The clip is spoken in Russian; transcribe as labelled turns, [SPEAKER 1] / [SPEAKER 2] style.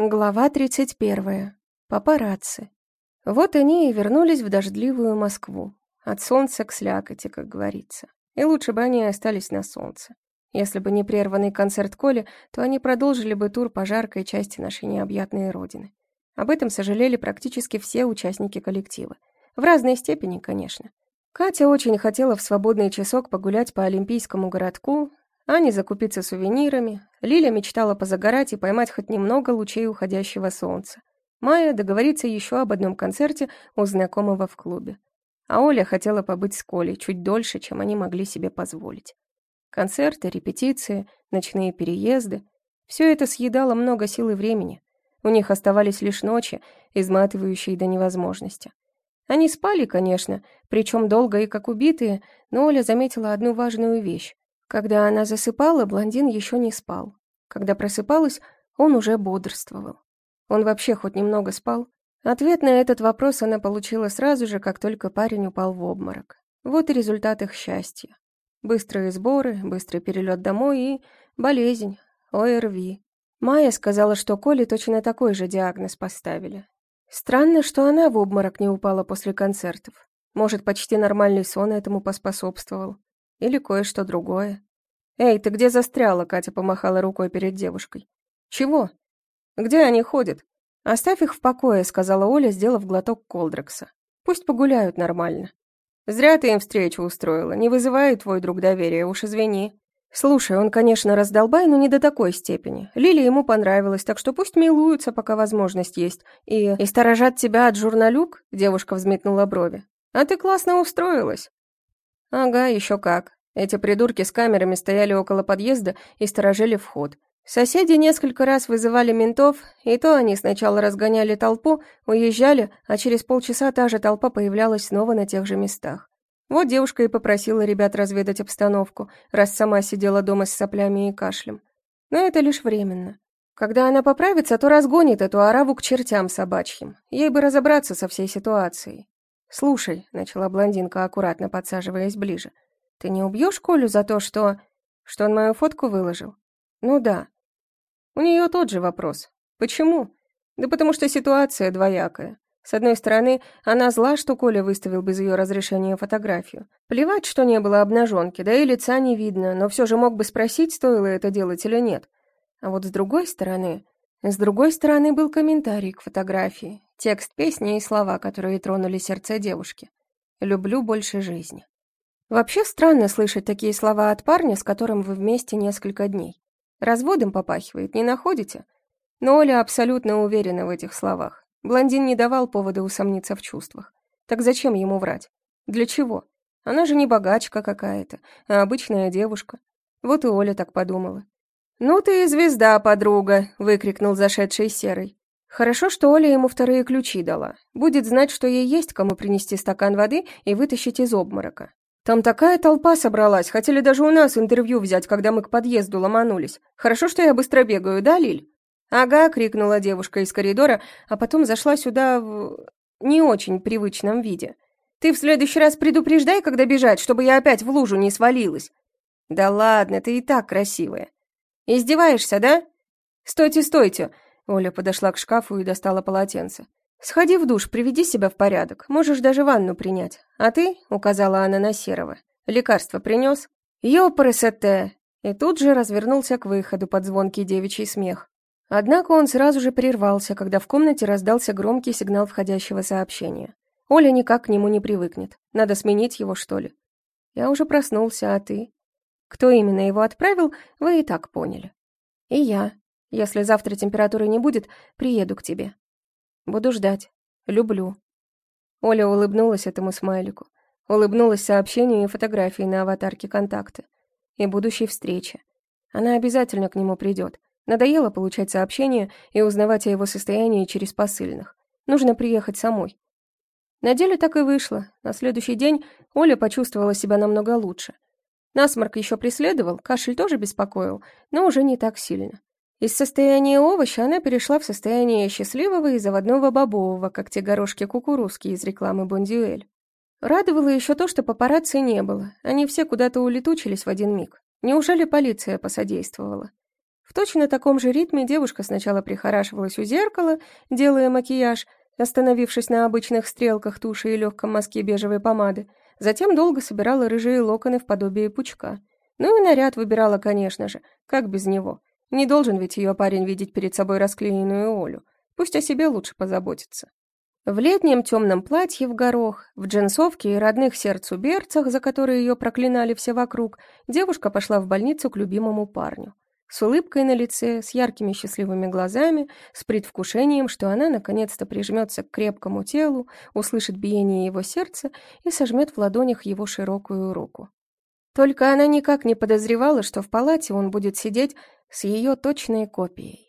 [SPEAKER 1] Глава 31. Папарацци. Вот они и вернулись в дождливую Москву. От солнца к слякоти, как говорится. И лучше бы они остались на солнце. Если бы не прерванный концерт Коли, то они продолжили бы тур по жаркой части нашей необъятной родины. Об этом сожалели практически все участники коллектива. В разной степени, конечно. Катя очень хотела в свободный часок погулять по Олимпийскому городку, Аня закупиться сувенирами, Лиля мечтала позагорать и поймать хоть немного лучей уходящего солнца. Майя договориться еще об одном концерте у знакомого в клубе. А Оля хотела побыть с Колей чуть дольше, чем они могли себе позволить. Концерты, репетиции, ночные переезды — все это съедало много сил и времени. У них оставались лишь ночи, изматывающие до невозможности. Они спали, конечно, причем долго и как убитые, но Оля заметила одну важную вещь. Когда она засыпала, блондин еще не спал. Когда просыпалась, он уже бодрствовал. Он вообще хоть немного спал? Ответ на этот вопрос она получила сразу же, как только парень упал в обморок. Вот и результат их счастья. Быстрые сборы, быстрый перелет домой и болезнь, ОРВИ. Майя сказала, что Коле точно такой же диагноз поставили. Странно, что она в обморок не упала после концертов. Может, почти нормальный сон этому поспособствовал. Или кое-что другое. «Эй, ты где застряла?» — Катя помахала рукой перед девушкой. «Чего? Где они ходят?» «Оставь их в покое», — сказала Оля, сделав глоток колдрекса. «Пусть погуляют нормально». «Зря ты им встречу устроила. Не вызывает твой друг доверия, уж извини». «Слушай, он, конечно, раздолбай, но не до такой степени. Лиле ему понравилось, так что пусть милуются, пока возможность есть. И... и сторожат тебя от журналюк?» — девушка взметнула брови. «А ты классно устроилась». Ага, еще как. Эти придурки с камерами стояли около подъезда и сторожили вход. Соседи несколько раз вызывали ментов, и то они сначала разгоняли толпу, уезжали, а через полчаса та же толпа появлялась снова на тех же местах. Вот девушка и попросила ребят разведать обстановку, раз сама сидела дома с соплями и кашлем. Но это лишь временно. Когда она поправится, то разгонит эту ораву к чертям собачьим. Ей бы разобраться со всей ситуацией. «Слушай», — начала блондинка, аккуратно подсаживаясь ближе, «ты не убьешь Колю за то, что... что он мою фотку выложил?» «Ну да». У нее тот же вопрос. «Почему?» «Да потому что ситуация двоякая. С одной стороны, она зла, что Коля выставил без ее разрешения фотографию. Плевать, что не было обнаженки, да и лица не видно, но все же мог бы спросить, стоило это делать или нет. А вот с другой стороны... С другой стороны был комментарий к фотографии, Текст песни и слова, которые тронули сердце девушки. «Люблю больше жизни». Вообще странно слышать такие слова от парня, с которым вы вместе несколько дней. Разводом попахивает, не находите? Но Оля абсолютно уверена в этих словах. Блондин не давал повода усомниться в чувствах. Так зачем ему врать? Для чего? Она же не богачка какая-то, а обычная девушка. Вот и Оля так подумала. «Ну ты и звезда, подруга!» — выкрикнул зашедший Серый. Хорошо, что Оля ему вторые ключи дала. Будет знать, что ей есть кому принести стакан воды и вытащить из обморока. Там такая толпа собралась, хотели даже у нас интервью взять, когда мы к подъезду ломанулись. Хорошо, что я быстро бегаю, да, Лиль? Ага, крикнула девушка из коридора, а потом зашла сюда в не очень привычном виде. Ты в следующий раз предупреждай, когда бежать, чтобы я опять в лужу не свалилась. Да ладно, ты и так красивая. Издеваешься, да? Стойте, стойте. Оля подошла к шкафу и достала полотенце. «Сходи в душ, приведи себя в порядок. Можешь даже ванну принять. А ты, — указала она на Серого, — лекарство принес?» «Ёпресете!» И тут же развернулся к выходу под звонкий девичий смех. Однако он сразу же прервался, когда в комнате раздался громкий сигнал входящего сообщения. Оля никак к нему не привыкнет. Надо сменить его, что ли? Я уже проснулся, а ты? Кто именно его отправил, вы и так поняли. И я. Если завтра температуры не будет, приеду к тебе. Буду ждать. Люблю». Оля улыбнулась этому смайлику. Улыбнулась сообщению и фотографии на аватарке контакты. И будущей встрече. Она обязательно к нему придет. Надоело получать сообщения и узнавать о его состоянии через посыльных. Нужно приехать самой. На деле так и вышло. На следующий день Оля почувствовала себя намного лучше. Насморк еще преследовал, кашель тоже беспокоил, но уже не так сильно. Из состояния овоща она перешла в состояние счастливого и заводного бобового, как те горошки кукурузки из рекламы Бондюэль. Радовало еще то, что папарацци не было. Они все куда-то улетучились в один миг. Неужели полиция посодействовала? В точно таком же ритме девушка сначала прихорашивалась у зеркала, делая макияж, остановившись на обычных стрелках туши и легком мазке бежевой помады, затем долго собирала рыжие локоны в подобие пучка. Ну и наряд выбирала, конечно же, как без него. Не должен ведь ее парень видеть перед собой расклеенную Олю. Пусть о себе лучше позаботится. В летнем темном платье в горох, в джинсовке и родных сердцу берцах, за которые ее проклинали все вокруг, девушка пошла в больницу к любимому парню. С улыбкой на лице, с яркими счастливыми глазами, с предвкушением, что она наконец-то прижмется к крепкому телу, услышит биение его сердца и сожмет в ладонях его широкую руку. Только она никак не подозревала, что в палате он будет сидеть с ее точной копией.